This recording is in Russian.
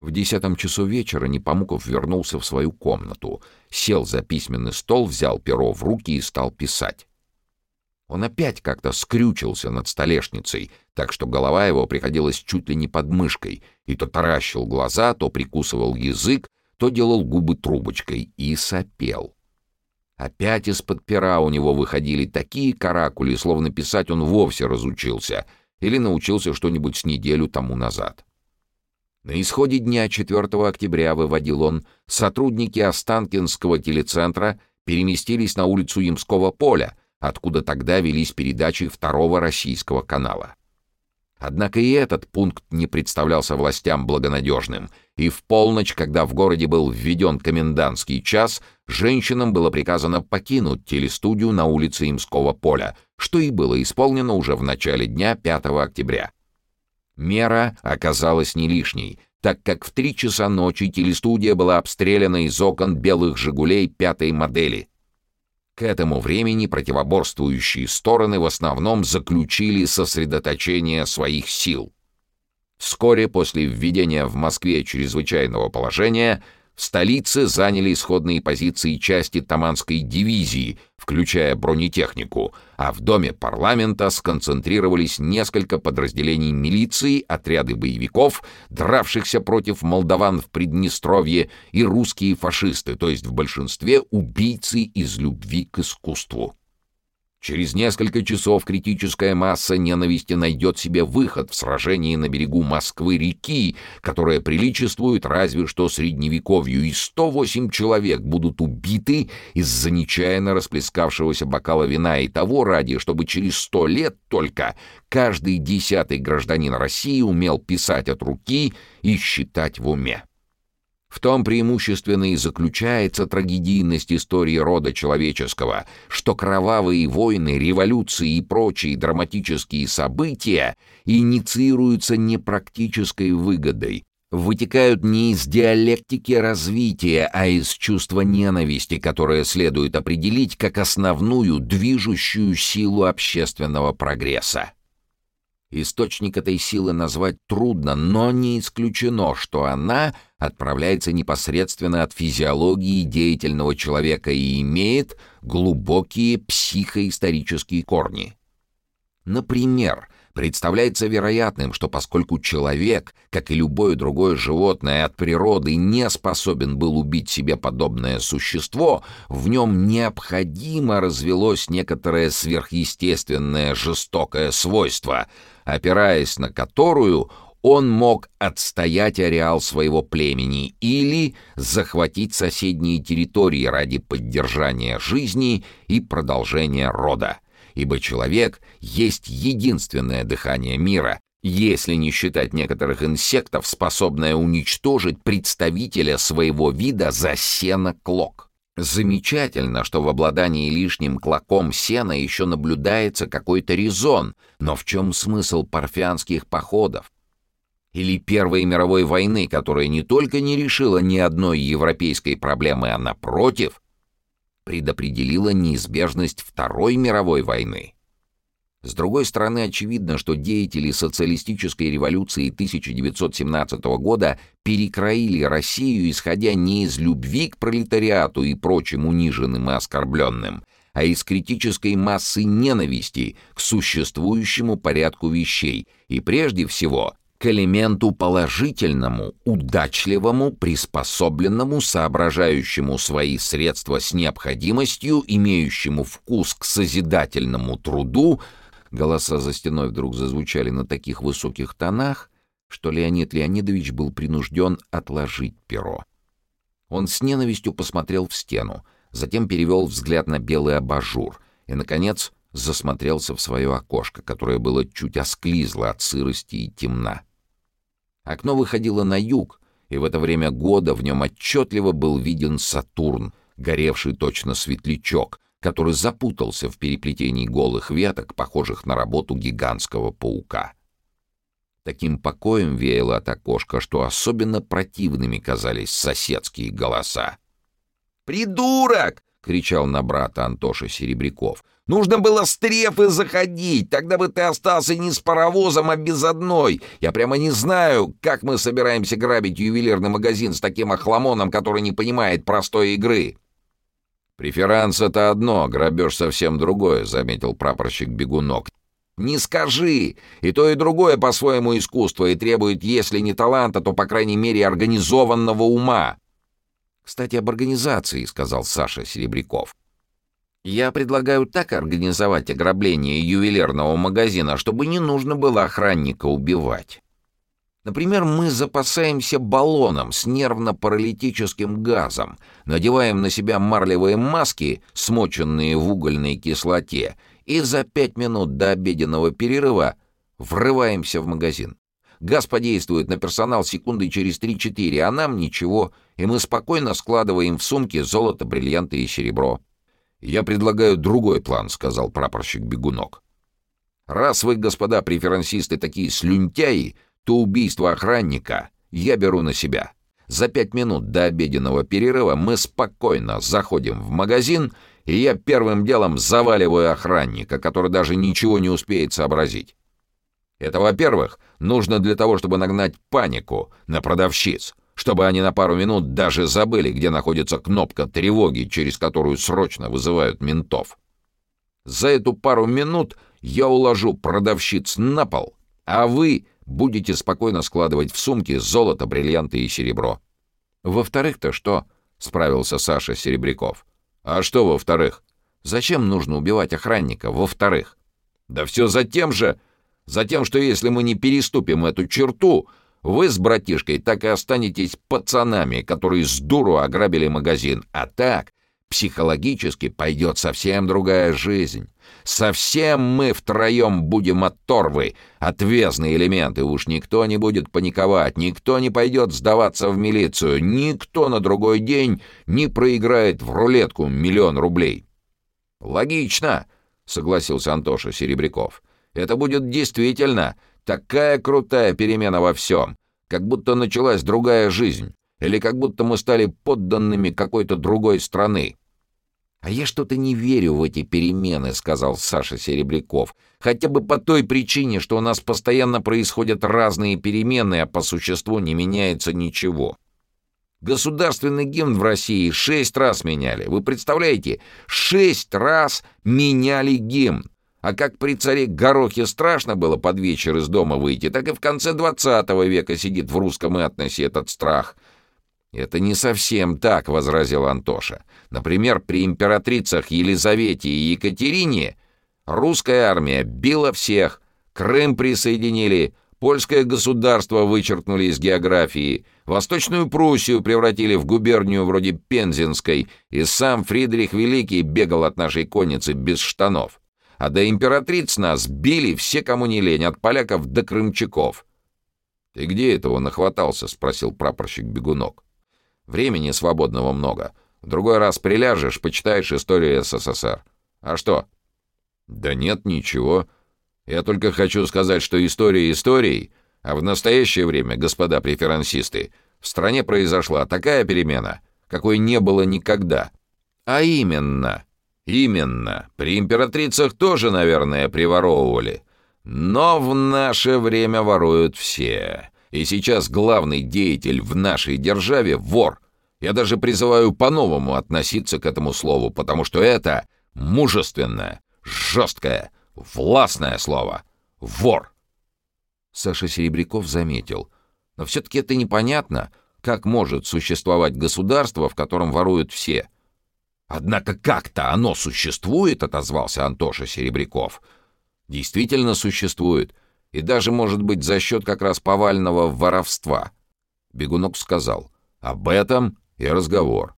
В десятом часу вечера Непомуков вернулся в свою комнату, сел за письменный стол, взял перо в руки и стал писать. Он опять как-то скрючился над столешницей, так что голова его приходилась чуть ли не под мышкой, и то таращил глаза, то прикусывал язык, то делал губы трубочкой и сопел. Опять из-под пера у него выходили такие каракули, словно писать он вовсе разучился или научился что-нибудь с неделю тому назад. На исходе дня 4 октября, выводил он, сотрудники Останкинского телецентра переместились на улицу Ямского поля, откуда тогда велись передачи второго российского канала. Однако и этот пункт не представлялся властям благонадежным, и в полночь, когда в городе был введен комендантский час, женщинам было приказано покинуть телестудию на улице Имского поля, что и было исполнено уже в начале дня 5 октября. Мера оказалась не лишней, так как в три часа ночи телестудия была обстреляна из окон белых «Жигулей» пятой модели. К этому времени противоборствующие стороны в основном заключили сосредоточение своих сил. Вскоре после введения в Москве чрезвычайного положения в столице заняли исходные позиции части Таманской дивизии, включая бронетехнику, а в Доме парламента сконцентрировались несколько подразделений милиции, отряды боевиков, дравшихся против молдаван в Приднестровье, и русские фашисты, то есть в большинстве убийцы из любви к искусству. Через несколько часов критическая масса ненависти найдет себе выход в сражении на берегу Москвы-реки, которая приличествует разве что средневековью, и 108 человек будут убиты из-за нечаянно расплескавшегося бокала вина и того ради, чтобы через сто лет только каждый десятый гражданин России умел писать от руки и считать в уме. В том преимущественно и заключается трагедийность истории рода человеческого, что кровавые войны, революции и прочие драматические события инициируются не практической выгодой, вытекают не из диалектики развития, а из чувства ненависти, которое следует определить как основную движущую силу общественного прогресса. Источник этой силы назвать трудно, но не исключено, что она отправляется непосредственно от физиологии деятельного человека и имеет глубокие психоисторические корни. Например, представляется вероятным, что поскольку человек, как и любое другое животное от природы, не способен был убить себе подобное существо, в нем необходимо развелось некоторое сверхъестественное жестокое свойство — опираясь на которую он мог отстоять ареал своего племени или захватить соседние территории ради поддержания жизни и продолжения рода. Ибо человек есть единственное дыхание мира, если не считать некоторых инсектов, способное уничтожить представителя своего вида за сено-клок. Замечательно, что в обладании лишним клоком сена еще наблюдается какой-то резон, но в чем смысл парфянских походов? Или Первой мировой войны, которая не только не решила ни одной европейской проблемы, а напротив, предопределила неизбежность Второй мировой войны? С другой стороны, очевидно, что деятели социалистической революции 1917 года перекроили Россию, исходя не из любви к пролетариату и прочим униженным и оскорбленным, а из критической массы ненависти к существующему порядку вещей и, прежде всего, к элементу положительному, удачливому, приспособленному, соображающему свои средства с необходимостью, имеющему вкус к созидательному труду, Голоса за стеной вдруг зазвучали на таких высоких тонах, что Леонид Леонидович был принужден отложить перо. Он с ненавистью посмотрел в стену, затем перевел взгляд на белый абажур и, наконец, засмотрелся в свое окошко, которое было чуть осклизло от сырости и темна. Окно выходило на юг, и в это время года в нем отчетливо был виден Сатурн, горевший точно светлячок, который запутался в переплетении голых веток, похожих на работу гигантского паука. Таким покоем веяло от окошка, что особенно противными казались соседские голоса. «Придурок! — кричал на брата Антоша Серебряков. «Нужно было с трефы заходить, тогда бы ты остался не с паровозом, а без одной. Я прямо не знаю, как мы собираемся грабить ювелирный магазин с таким охламоном, который не понимает простой игры». «Преферанс — это одно, грабеж совсем другое», — заметил прапорщик Бегунок. «Не скажи! И то, и другое по-своему искусство и требует, если не таланта, то, по крайней мере, организованного ума». «Кстати, об организации», — сказал Саша Серебряков. «Я предлагаю так организовать ограбление ювелирного магазина, чтобы не нужно было охранника убивать. Например, мы запасаемся баллоном с нервно-паралитическим газом, надеваем на себя марлевые маски, смоченные в угольной кислоте, и за пять минут до обеденного перерыва врываемся в магазин. Газ подействует на персонал секунды через 3-4, а нам ничего, и мы спокойно складываем в сумки золото, бриллианты и серебро. «Я предлагаю другой план», — сказал прапорщик Бегунок. «Раз вы, господа преферансисты, такие слюнтяи, то убийство охранника я беру на себя. За пять минут до обеденного перерыва мы спокойно заходим в магазин, и я первым делом заваливаю охранника, который даже ничего не успеет сообразить. Это, во-первых, нужно для того, чтобы нагнать панику на продавщиц, чтобы они на пару минут даже забыли, где находится кнопка тревоги, через которую срочно вызывают ментов. За эту пару минут я уложу продавщиц на пол, а вы будете спокойно складывать в сумки золото, бриллианты и серебро. «Во-вторых-то что?» — справился Саша Серебряков. «А что во-вторых? Зачем нужно убивать охранника? Во-вторых?» «Да все за тем же, за тем, что если мы не переступим эту черту, вы с братишкой так и останетесь пацанами, которые с дуру ограбили магазин. А так, психологически пойдет совсем другая жизнь. Совсем мы втроем будем оторвы, отвезные элементы. Уж никто не будет паниковать, никто не пойдет сдаваться в милицию, никто на другой день не проиграет в рулетку миллион рублей. «Логично», — согласился Антоша Серебряков. «Это будет действительно такая крутая перемена во всем, как будто началась другая жизнь, или как будто мы стали подданными какой-то другой страны. «А я что-то не верю в эти перемены», — сказал Саша Серебряков. «Хотя бы по той причине, что у нас постоянно происходят разные перемены, а по существу не меняется ничего». Государственный гимн в России шесть раз меняли. Вы представляете? Шесть раз меняли гимн. А как при царе Горохе страшно было под вечер из дома выйти, так и в конце двадцатого века сидит в русском этносе этот страх — «Это не совсем так», — возразил Антоша. «Например, при императрицах Елизавете и Екатерине русская армия била всех, Крым присоединили, польское государство вычеркнули из географии, Восточную Пруссию превратили в губернию вроде Пензенской, и сам Фридрих Великий бегал от нашей конницы без штанов. А до императриц нас били все, кому не лень, от поляков до крымчаков». «Ты где этого нахватался?» — спросил прапорщик Бегунок. Времени свободного много. В другой раз приляжешь, почитаешь историю СССР. А что? Да нет, ничего. Я только хочу сказать, что история историей, а в настоящее время, господа преферансисты, в стране произошла такая перемена, какой не было никогда. А именно, именно, при императрицах тоже, наверное, приворовывали. Но в наше время воруют все. И сейчас главный деятель в нашей державе — вор. Я даже призываю по-новому относиться к этому слову, потому что это мужественное, жесткое, властное слово. Вор. Саша Серебряков заметил. Но все-таки это непонятно, как может существовать государство, в котором воруют все. «Однако как-то оно существует», — отозвался Антоша Серебряков. «Действительно существует, и даже, может быть, за счет как раз повального воровства». Бегунок сказал, «Об этом и разговор.